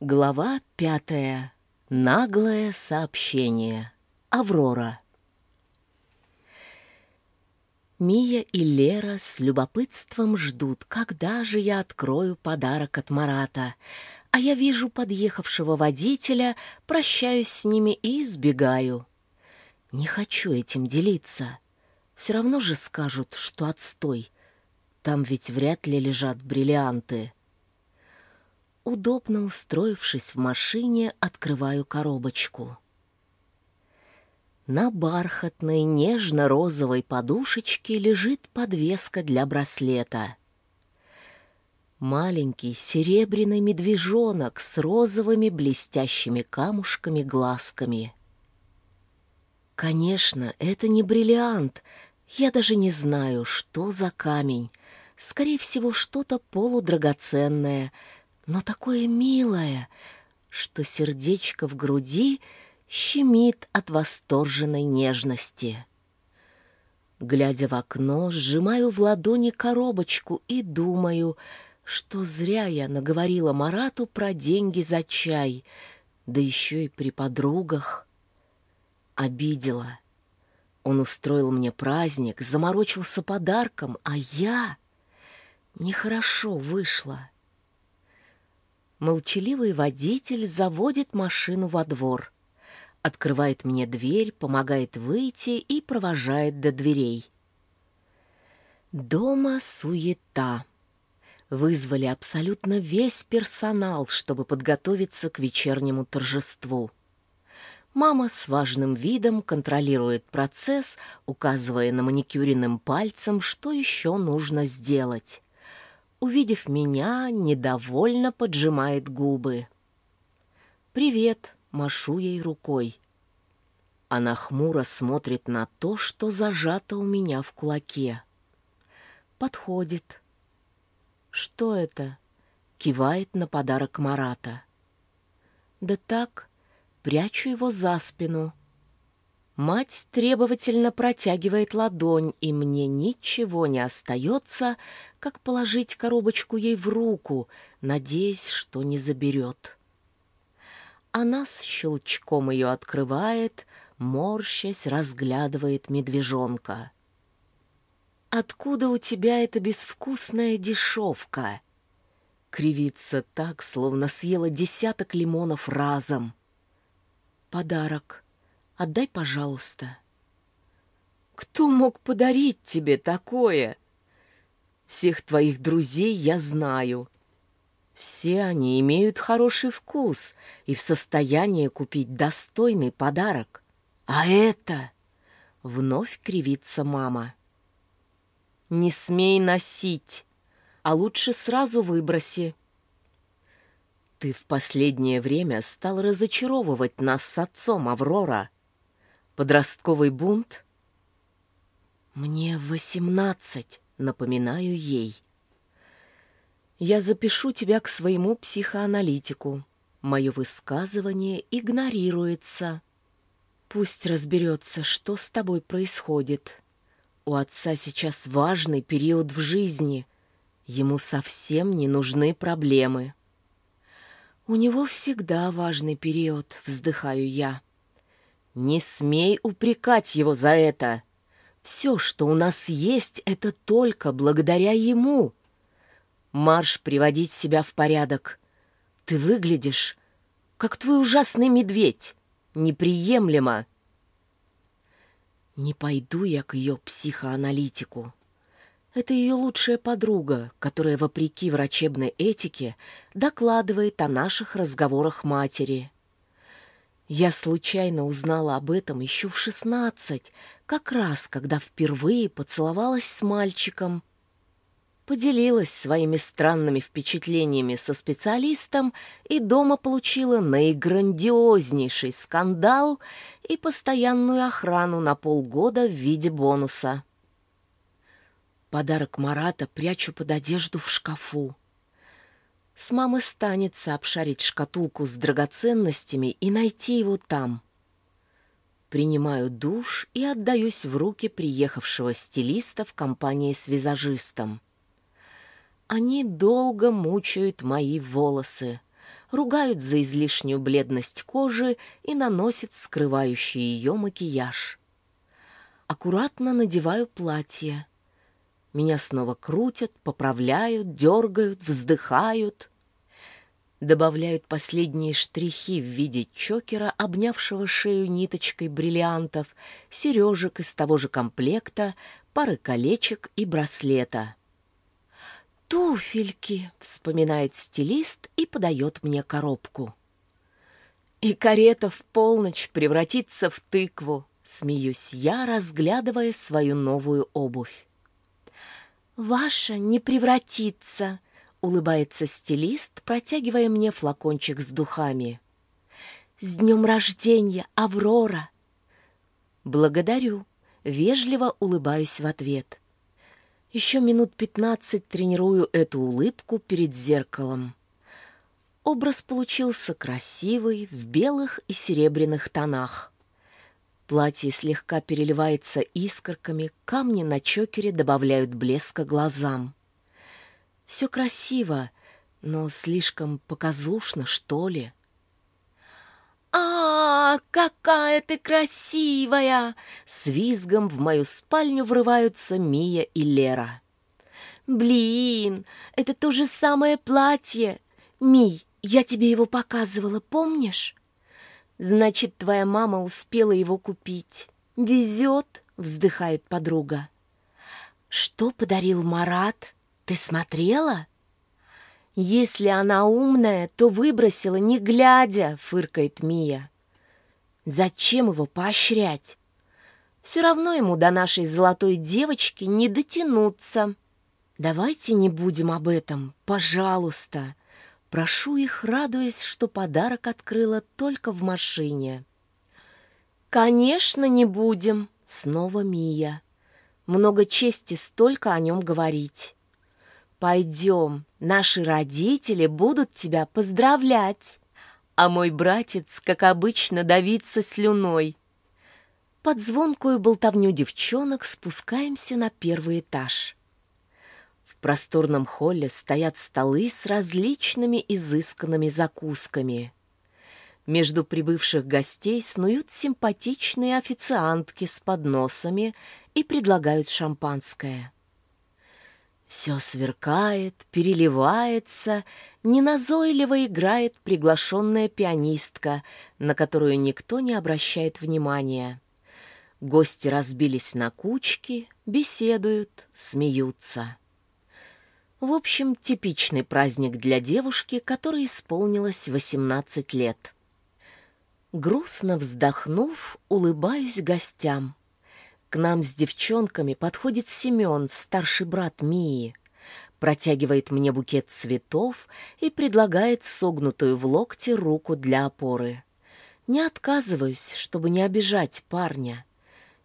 Глава пятая. Наглое сообщение. Аврора. Мия и Лера с любопытством ждут, когда же я открою подарок от Марата, а я вижу подъехавшего водителя, прощаюсь с ними и сбегаю. Не хочу этим делиться. Все равно же скажут, что отстой. Там ведь вряд ли лежат бриллианты. Удобно устроившись в машине, открываю коробочку. На бархатной нежно-розовой подушечке лежит подвеска для браслета. Маленький серебряный медвежонок с розовыми блестящими камушками-глазками. Конечно, это не бриллиант. Я даже не знаю, что за камень. Скорее всего, что-то полудрагоценное — но такое милое, что сердечко в груди щемит от восторженной нежности. Глядя в окно, сжимаю в ладони коробочку и думаю, что зря я наговорила Марату про деньги за чай, да еще и при подругах. Обидела. Он устроил мне праздник, заморочился подарком, а я... Нехорошо вышло. Молчаливый водитель заводит машину во двор. Открывает мне дверь, помогает выйти и провожает до дверей. Дома суета. Вызвали абсолютно весь персонал, чтобы подготовиться к вечернему торжеству. Мама с важным видом контролирует процесс, указывая на маникюренным пальцем, что еще нужно сделать увидев меня, недовольно поджимает губы. «Привет», — машу ей рукой. Она хмуро смотрит на то, что зажато у меня в кулаке. Подходит. «Что это?» — кивает на подарок Марата. «Да так, прячу его за спину». Мать требовательно протягивает ладонь, и мне ничего не остается, как положить коробочку ей в руку, надеясь, что не заберет. Она с щелчком ее открывает, морщась, разглядывает медвежонка. «Откуда у тебя эта безвкусная дешевка?» Кривится так, словно съела десяток лимонов разом. «Подарок», Отдай, пожалуйста». «Кто мог подарить тебе такое?» «Всех твоих друзей я знаю. Все они имеют хороший вкус и в состоянии купить достойный подарок. А это...» Вновь кривится мама. «Не смей носить, а лучше сразу выброси». «Ты в последнее время стал разочаровывать нас с отцом, Аврора», Подростковый бунт? Мне восемнадцать, напоминаю ей. Я запишу тебя к своему психоаналитику. Мое высказывание игнорируется. Пусть разберется, что с тобой происходит. У отца сейчас важный период в жизни. Ему совсем не нужны проблемы. У него всегда важный период, вздыхаю я. Не смей упрекать его за это. Все, что у нас есть, это только благодаря ему. Марш приводить себя в порядок. Ты выглядишь, как твой ужасный медведь. Неприемлемо. Не пойду я к ее психоаналитику. Это ее лучшая подруга, которая, вопреки врачебной этике, докладывает о наших разговорах матери. Я случайно узнала об этом еще в шестнадцать, как раз когда впервые поцеловалась с мальчиком. Поделилась своими странными впечатлениями со специалистом и дома получила наиграндиознейший скандал и постоянную охрану на полгода в виде бонуса. Подарок Марата прячу под одежду в шкафу. С мамы станется обшарить шкатулку с драгоценностями и найти его там. Принимаю душ и отдаюсь в руки приехавшего стилиста в компании с визажистом. Они долго мучают мои волосы. ругают за излишнюю бледность кожи и наносят скрывающий ее макияж. Аккуратно надеваю платье. Меня снова крутят, поправляют, дергают, вздыхают. Добавляют последние штрихи в виде чокера, обнявшего шею ниточкой бриллиантов, сережек из того же комплекта, пары колечек и браслета. «Туфельки!» — вспоминает стилист и подает мне коробку. «И карета в полночь превратится в тыкву», — смеюсь я, разглядывая свою новую обувь. «Ваша не превратится», — улыбается стилист, протягивая мне флакончик с духами. «С днем рождения, Аврора!» «Благодарю», — вежливо улыбаюсь в ответ. Еще минут пятнадцать тренирую эту улыбку перед зеркалом. Образ получился красивый, в белых и серебряных тонах. Платье слегка переливается искорками, камни на чокере добавляют блеска глазам. Все красиво, но слишком показушно, что ли. «А, какая ты красивая!» С визгом в мою спальню врываются Мия и Лера. «Блин, это то же самое платье! Ми, я тебе его показывала, помнишь?» «Значит, твоя мама успела его купить. Везет!» — вздыхает подруга. «Что подарил Марат? Ты смотрела?» «Если она умная, то выбросила, не глядя», — фыркает Мия. «Зачем его поощрять? Все равно ему до нашей золотой девочки не дотянуться. Давайте не будем об этом, пожалуйста». Прошу их, радуясь, что подарок открыла только в машине. «Конечно, не будем», — снова Мия. «Много чести столько о нем говорить». «Пойдем, наши родители будут тебя поздравлять, а мой братец, как обычно, давится слюной». Под звонкую болтовню девчонок спускаемся на первый этаж. Просторном холле стоят столы с различными изысканными закусками. Между прибывших гостей снуют симпатичные официантки с подносами и предлагают шампанское. Все сверкает, переливается, неназойливо играет приглашенная пианистка, на которую никто не обращает внимания. Гости разбились на кучки, беседуют, смеются. В общем, типичный праздник для девушки, которой исполнилось 18 лет. Грустно вздохнув, улыбаюсь гостям. К нам с девчонками подходит Семен, старший брат Мии. Протягивает мне букет цветов и предлагает согнутую в локте руку для опоры. Не отказываюсь, чтобы не обижать парня.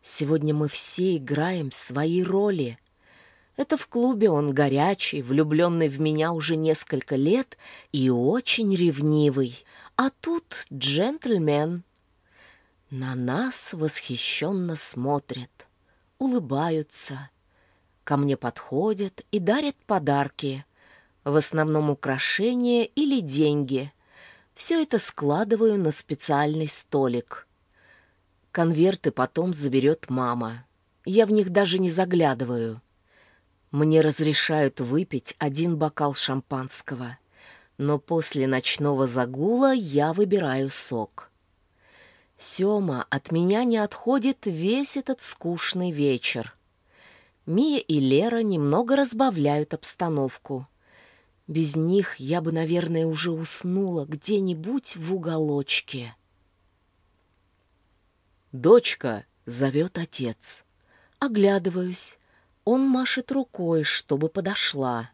Сегодня мы все играем свои роли. Это в клубе он горячий, влюбленный в меня уже несколько лет и очень ревнивый. А тут джентльмен — на нас восхищенно смотрят, улыбаются, ко мне подходят и дарят подарки, в основном украшения или деньги. Все это складываю на специальный столик. Конверты потом заберет мама. Я в них даже не заглядываю. Мне разрешают выпить один бокал шампанского, но после ночного загула я выбираю сок. Сёма от меня не отходит весь этот скучный вечер. Мия и Лера немного разбавляют обстановку. Без них я бы, наверное, уже уснула где-нибудь в уголочке. «Дочка!» — зовет отец. Оглядываюсь. Он машет рукой, чтобы подошла.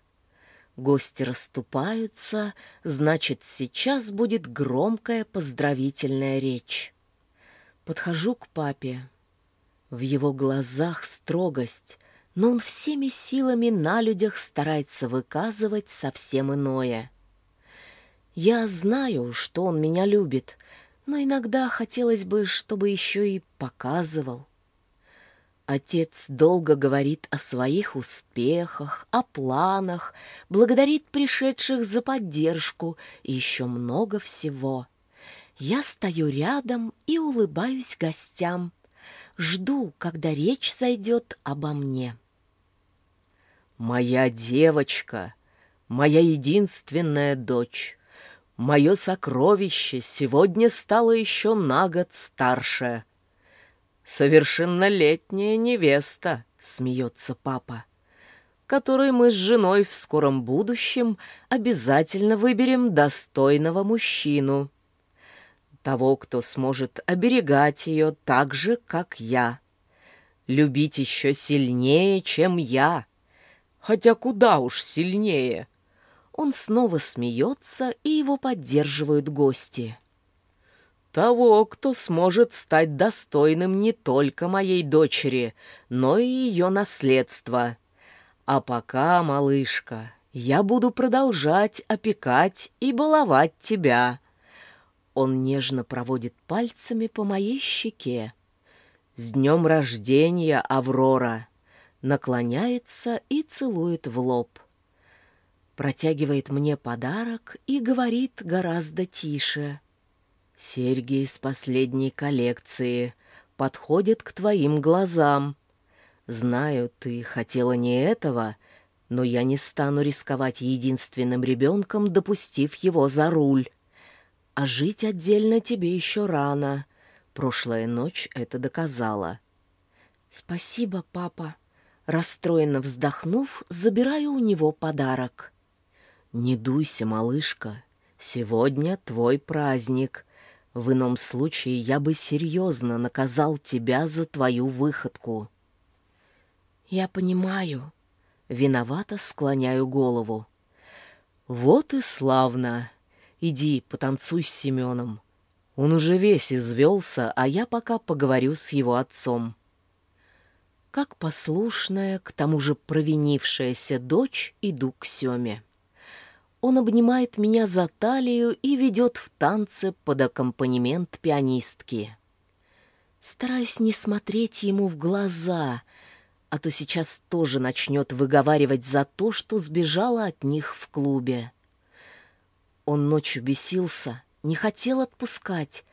Гости расступаются, значит, сейчас будет громкая поздравительная речь. Подхожу к папе. В его глазах строгость, но он всеми силами на людях старается выказывать совсем иное. Я знаю, что он меня любит, но иногда хотелось бы, чтобы еще и показывал. Отец долго говорит о своих успехах, о планах, благодарит пришедших за поддержку и еще много всего. Я стою рядом и улыбаюсь гостям. Жду, когда речь зайдет обо мне. Моя девочка, моя единственная дочь, мое сокровище сегодня стало еще на год старше — «Совершеннолетняя невеста», — смеется папа, «которой мы с женой в скором будущем обязательно выберем достойного мужчину, того, кто сможет оберегать ее так же, как я, любить еще сильнее, чем я, хотя куда уж сильнее». Он снова смеется, и его поддерживают гости. Того, кто сможет стать достойным не только моей дочери, но и ее наследства. А пока, малышка, я буду продолжать опекать и баловать тебя. Он нежно проводит пальцами по моей щеке. С днем рождения, Аврора! Наклоняется и целует в лоб. Протягивает мне подарок и говорит гораздо тише — Серьги из последней коллекции подходят к твоим глазам. Знаю, ты хотела не этого, но я не стану рисковать единственным ребенком, допустив его за руль. А жить отдельно тебе еще рано. Прошлая ночь это доказала. Спасибо, папа. Расстроенно вздохнув, забираю у него подарок. Не дуйся, малышка. Сегодня твой праздник — в ином случае я бы серьезно наказал тебя за твою выходку. Я понимаю. Виновато склоняю голову. Вот и славно. Иди, потанцуй с Семеном. Он уже весь извелся, а я пока поговорю с его отцом. Как послушная, к тому же провинившаяся дочь, иду к Семе. Он обнимает меня за талию и ведет в танце под аккомпанемент пианистки. Стараюсь не смотреть ему в глаза, а то сейчас тоже начнет выговаривать за то, что сбежала от них в клубе. Он ночью бесился, не хотел отпускать,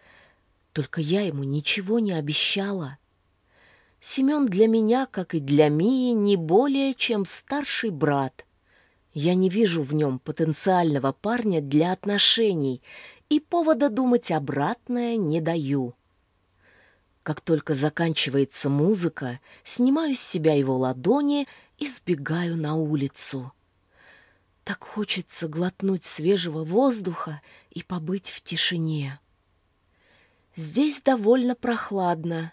только я ему ничего не обещала. Семен для меня, как и для Мии, не более чем старший брат, я не вижу в нем потенциального парня для отношений и повода думать обратное не даю. Как только заканчивается музыка, снимаю с себя его ладони и сбегаю на улицу. Так хочется глотнуть свежего воздуха и побыть в тишине. Здесь довольно прохладно.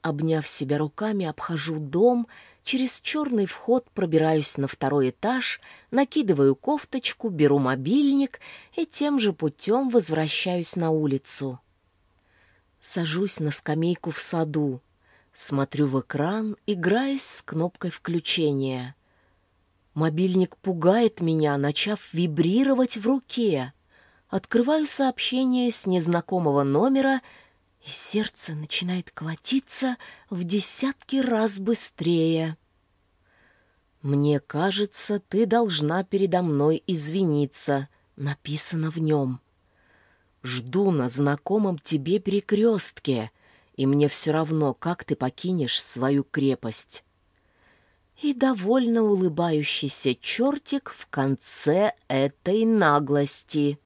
Обняв себя руками, обхожу дом Через черный вход пробираюсь на второй этаж, накидываю кофточку, беру мобильник и тем же путем возвращаюсь на улицу. Сажусь на скамейку в саду, смотрю в экран, играясь с кнопкой включения. Мобильник пугает меня, начав вибрировать в руке. Открываю сообщение с незнакомого номера — и сердце начинает колотиться в десятки раз быстрее. «Мне кажется, ты должна передо мной извиниться», — написано в нем. «Жду на знакомом тебе перекрестке, и мне все равно, как ты покинешь свою крепость». И довольно улыбающийся чертик в конце этой наглости.